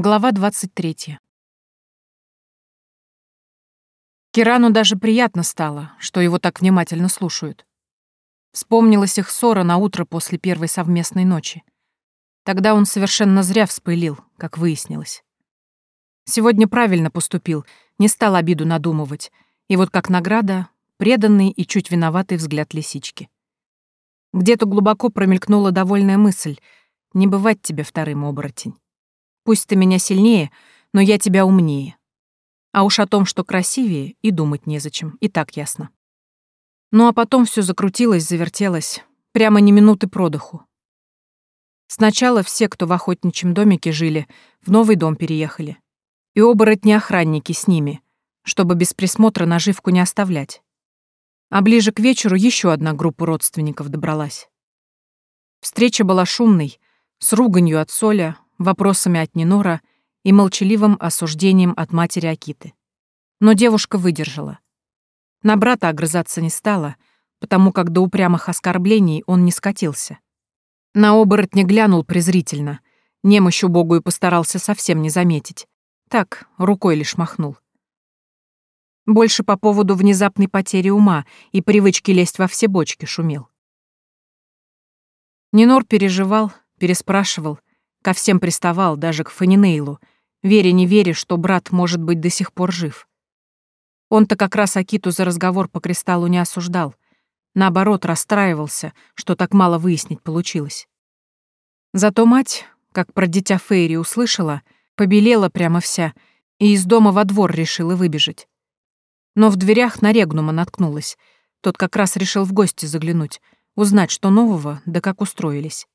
Глава 23. Кирану даже приятно стало, что его так внимательно слушают. Вспомнилась их ссора на утро после первой совместной ночи. Тогда он совершенно зря вспылил, как выяснилось. Сегодня правильно поступил, не стал обиду надумывать, и вот как награда — преданный и чуть виноватый взгляд лисички. Где-то глубоко промелькнула довольная мысль — не бывать тебе вторым оборотень. Пусть ты меня сильнее, но я тебя умнее. А уж о том, что красивее, и думать незачем, и так ясно. Ну а потом все закрутилось, завертелось, прямо не минуты продыху. Сначала все, кто в охотничьем домике жили, в новый дом переехали. И оборотни-охранники с ними, чтобы без присмотра наживку не оставлять. А ближе к вечеру еще одна группа родственников добралась. Встреча была шумной, с руганью от Соля, вопросами от Нинора и молчаливым осуждением от матери Акиты. Но девушка выдержала. На брата огрызаться не стала, потому как до упрямых оскорблений он не скатился. На оборотня глянул презрительно, немощь убогую постарался совсем не заметить. Так, рукой лишь махнул. Больше по поводу внезапной потери ума и привычки лезть во все бочки шумел. Нинор переживал, переспрашивал, Ко всем приставал, даже к Фанинейлу, веря не веря, что брат может быть до сих пор жив. Он-то как раз Акиту за разговор по кристаллу не осуждал. Наоборот, расстраивался, что так мало выяснить получилось. Зато мать, как про дитя Фейри услышала, побелела прямо вся и из дома во двор решила выбежать. Но в дверях на Регнума наткнулась. Тот как раз решил в гости заглянуть, узнать, что нового, да как устроились.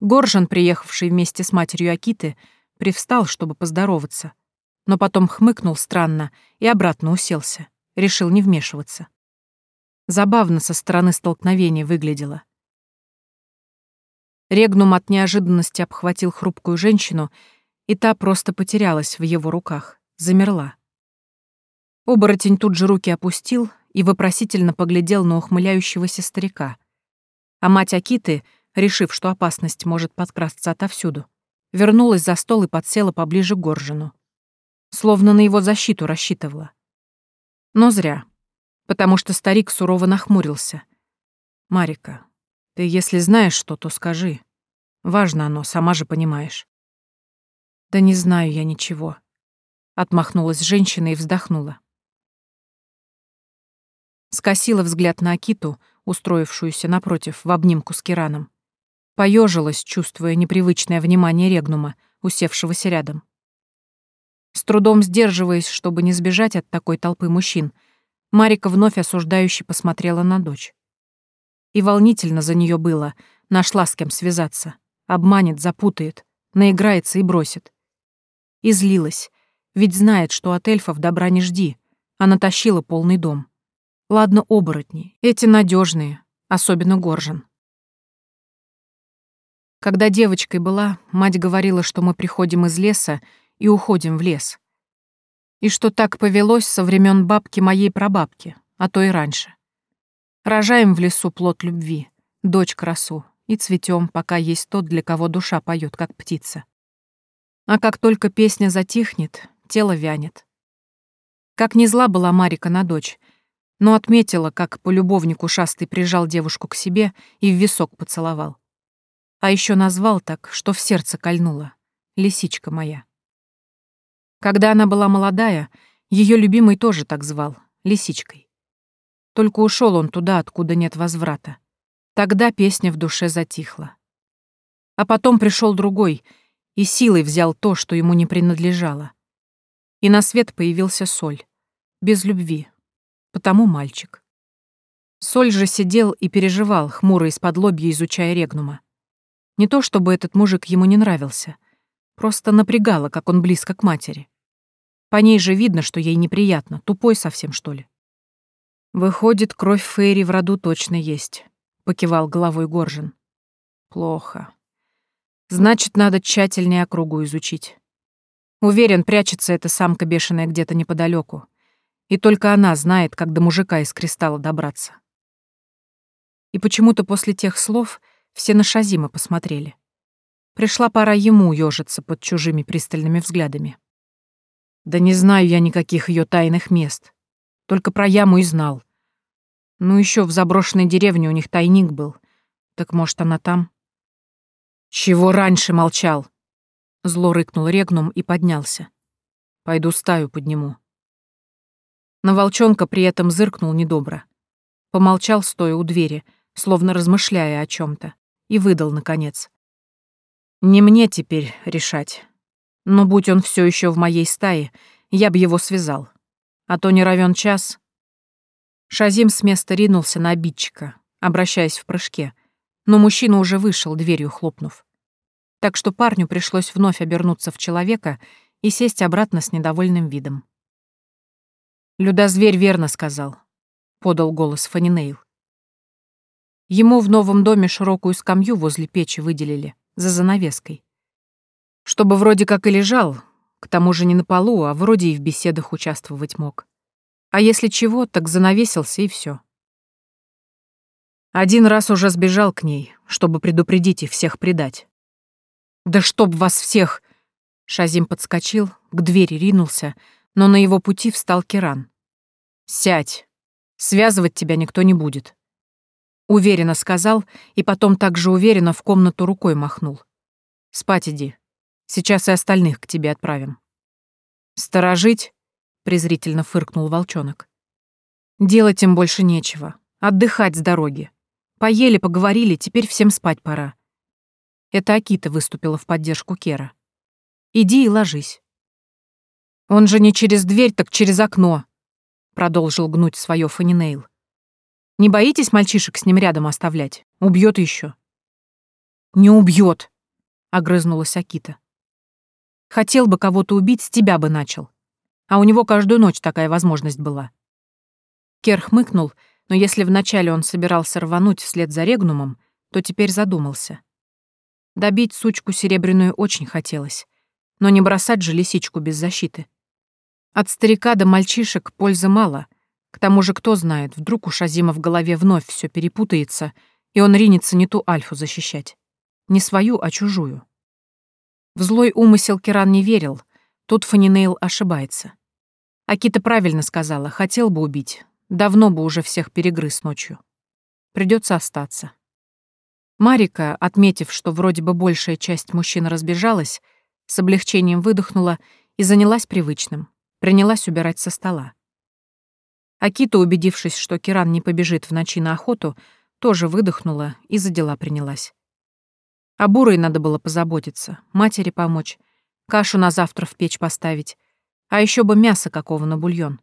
Горжан, приехавший вместе с матерью Акиты, привстал, чтобы поздороваться, но потом хмыкнул странно и обратно уселся, решил не вмешиваться. Забавно со стороны столкновения выглядело. Регнум от неожиданности обхватил хрупкую женщину, и та просто потерялась в его руках, замерла. Оборотень тут же руки опустил и вопросительно поглядел на ухмыляющегося старика. А мать Акиты — решив, что опасность может подкрасться отовсюду, вернулась за стол и подсела поближе к Горжину. Словно на его защиту рассчитывала. Но зря, потому что старик сурово нахмурился. «Марика, ты если знаешь что, то скажи. Важно оно, сама же понимаешь». «Да не знаю я ничего», — отмахнулась женщина и вздохнула. Скосила взгляд на Акиту, устроившуюся напротив в обнимку с Кираном. Поежилась, чувствуя непривычное внимание Регнума, усевшегося рядом. С трудом сдерживаясь, чтобы не сбежать от такой толпы мужчин, Марика вновь осуждающе посмотрела на дочь. И волнительно за нее было, нашла с кем связаться. Обманет, запутает, наиграется и бросит. И злилась, ведь знает, что от эльфов добра не жди, а натащила полный дом. Ладно, оборотни, эти надежные, особенно Горжен. Когда девочкой была, мать говорила, что мы приходим из леса и уходим в лес. И что так повелось со времен бабки моей прабабки, а то и раньше. Рожаем в лесу плод любви, дочь красу, и цветем, пока есть тот, для кого душа поет, как птица. А как только песня затихнет, тело вянет. Как не зла была Марика на дочь, но отметила, как полюбовник ушастый прижал девушку к себе и в висок поцеловал. А еще назвал так, что в сердце кольнуло. Лисичка моя. Когда она была молодая, ее любимый тоже так звал, Лисичкой. Только ушел он туда, откуда нет возврата. Тогда песня в душе затихла. А потом пришел другой и силой взял то, что ему не принадлежало. И на свет появился Соль. Без любви. Потому мальчик. Соль же сидел и переживал, хмуро из-под лобья изучая Регнума. Не то чтобы этот мужик ему не нравился. Просто напрягало, как он близко к матери. По ней же видно, что ей неприятно, тупой совсем, что ли. «Выходит, кровь Фейри в роду точно есть», — покивал головой Горжин. «Плохо. Значит, надо тщательнее округу изучить. Уверен, прячется эта самка бешеная где-то неподалеку. И только она знает, как до мужика из кристалла добраться». И почему-то после тех слов все на Шазима посмотрели. Пришла пора ему ежиться под чужими пристальными взглядами. Да не знаю я никаких ее тайных мест. Только про яму и знал. Ну еще в заброшенной деревне у них тайник был. Так может, она там? Чего раньше молчал? Зло рыкнул Регнум и поднялся. Пойду стаю подниму. На волчонка при этом зыркнул недобро. Помолчал, стоя у двери, словно размышляя о чем то и выдал, наконец. «Не мне теперь решать. Но будь он все еще в моей стае, я б его связал. А то не равен час». Шазим с места ринулся на обидчика, обращаясь в прыжке, но мужчина уже вышел, дверью хлопнув. Так что парню пришлось вновь обернуться в человека и сесть обратно с недовольным видом. «Людозверь верно сказал», — подал голос Фанинейл. Ему в новом доме широкую скамью возле печи выделили, за занавеской. Чтобы вроде как и лежал, к тому же не на полу, а вроде и в беседах участвовать мог. А если чего, так занавесился и все. Один раз уже сбежал к ней, чтобы предупредить их всех предать. «Да чтоб вас всех!» Шазим подскочил, к двери ринулся, но на его пути встал Керан. «Сядь. Связывать тебя никто не будет». Уверенно сказал и потом так же уверенно в комнату рукой махнул. «Спать иди. Сейчас и остальных к тебе отправим». «Сторожить?» — презрительно фыркнул волчонок. «Делать им больше нечего. Отдыхать с дороги. Поели, поговорили, теперь всем спать пора». Это Акита выступила в поддержку Кера. «Иди и ложись». «Он же не через дверь, так через окно», — продолжил гнуть свое Фанинейл. Не боитесь мальчишек с ним рядом оставлять? Убьет еще. Не убьет, огрызнулась Акита. Хотел бы кого-то убить, с тебя бы начал. А у него каждую ночь такая возможность была. Кер хмыкнул, но если вначале он собирался рвануть вслед за Регнумом, то теперь задумался. Добить сучку серебряную очень хотелось, но не бросать же лисичку без защиты. От старика до мальчишек пользы мало — к тому же, кто знает, вдруг у Шазима в голове вновь все перепутается, и он ринется не ту Альфу защищать. Не свою, а чужую. В злой умысел Керан не верил, тут Фанинейл ошибается. Акита правильно сказала, хотел бы убить, давно бы уже всех перегрыз ночью. Придется остаться. Марика, отметив, что вроде бы большая часть мужчин разбежалась, с облегчением выдохнула и занялась привычным, принялась убирать со стола. Акита, убедившись, что Киран не побежит в ночи на охоту, тоже выдохнула и за дела принялась. О Бурой надо было позаботиться, матери помочь, кашу на завтра в печь поставить, а еще бы мясо какого на бульон.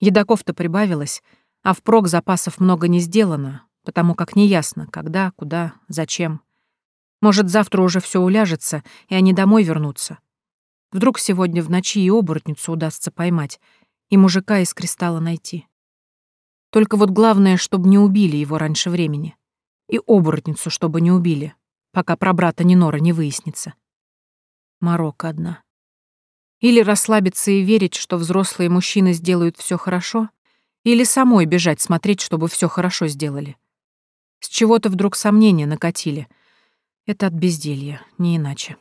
Едоков-то прибавилось, а впрок запасов много не сделано, потому как неясно, когда, куда, зачем. Может, завтра уже все уляжется, и они домой вернутся. Вдруг сегодня в ночи и оборотницу удастся поймать — и мужика из кристалла найти. Только вот главное, чтобы не убили его раньше времени. И оборотницу, чтобы не убили, пока про брата Нинора не выяснится. Марокко одна. Или расслабиться и верить, что взрослые мужчины сделают все хорошо, или самой бежать смотреть, чтобы все хорошо сделали. С чего-то вдруг сомнения накатили. Это от безделья, не иначе.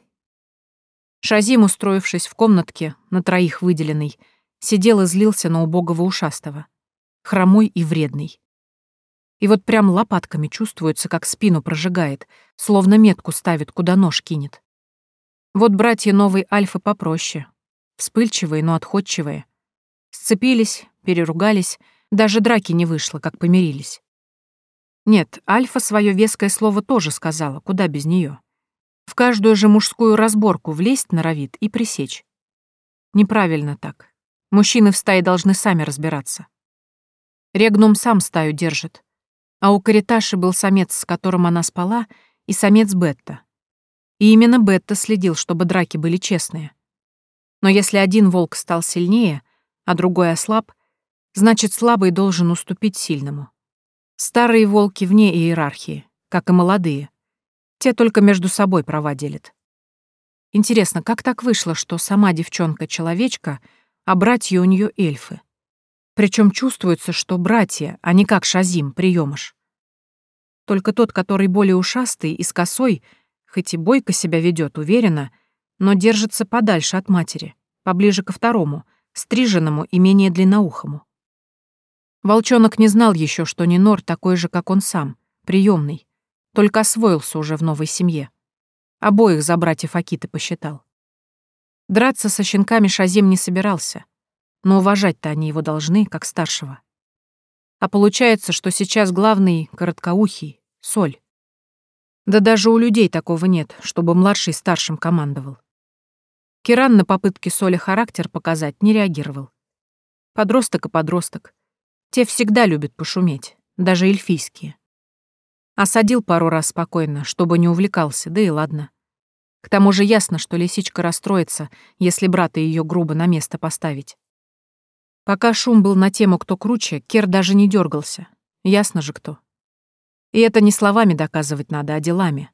Шазим, устроившись в комнатке, на троих выделенный, Сидел и злился на убогого ушастого. Хромой и вредный. И вот прям лопатками чувствуется, как спину прожигает, словно метку ставит, куда нож кинет. Вот братья новой Альфы попроще. Вспыльчивые, но отходчивые. Сцепились, переругались, даже драки не вышло, как помирились. Нет, Альфа свое веское слово тоже сказала, куда без нее. В каждую же мужскую разборку влезть норовит и пресечь. Неправильно так. Мужчины в стае должны сами разбираться. Регнум сам стаю держит. А у Кариташи был самец, с которым она спала, и самец Бетта. И именно Бетта следил, чтобы драки были честные. Но если один волк стал сильнее, а другой ослаб, значит, слабый должен уступить сильному. Старые волки вне иерархии, как и молодые. Те только между собой права делят. Интересно, как так вышло, что сама девчонка-человечка — а братья у нее эльфы. Причем чувствуется, что братья, а не как Шазим, приемыш. Только тот, который более ушастый и с косой, Хоть и бойко себя ведет уверенно, но держится подальше от матери, поближе ко второму, стриженному и менее длинноухому. Волчонок не знал еще, что Нинор такой же, как он сам, приемный, только освоился уже в новой семье. Обоих за братьев Акиты посчитал. Драться со щенками Шазим не собирался, но уважать-то они его должны, как старшего. А получается, что сейчас главный — короткоухий, соль. Да даже у людей такого нет, чтобы младший старшим командовал. Киран на попытки соли характер показать не реагировал. Подросток и подросток. Те всегда любят пошуметь, даже эльфийские. Осадил пару раз спокойно, чтобы не увлекался, да и ладно. К тому же ясно, что лисичка расстроится, если брата ее грубо на место поставить. Пока шум был на тему «кто круче», Кер даже не дергался. Ясно же кто. И это не словами доказывать надо, а делами.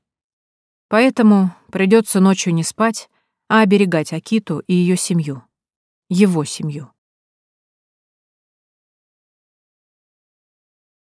Поэтому придется ночью не спать, а оберегать Акиту и ее семью. Его семью.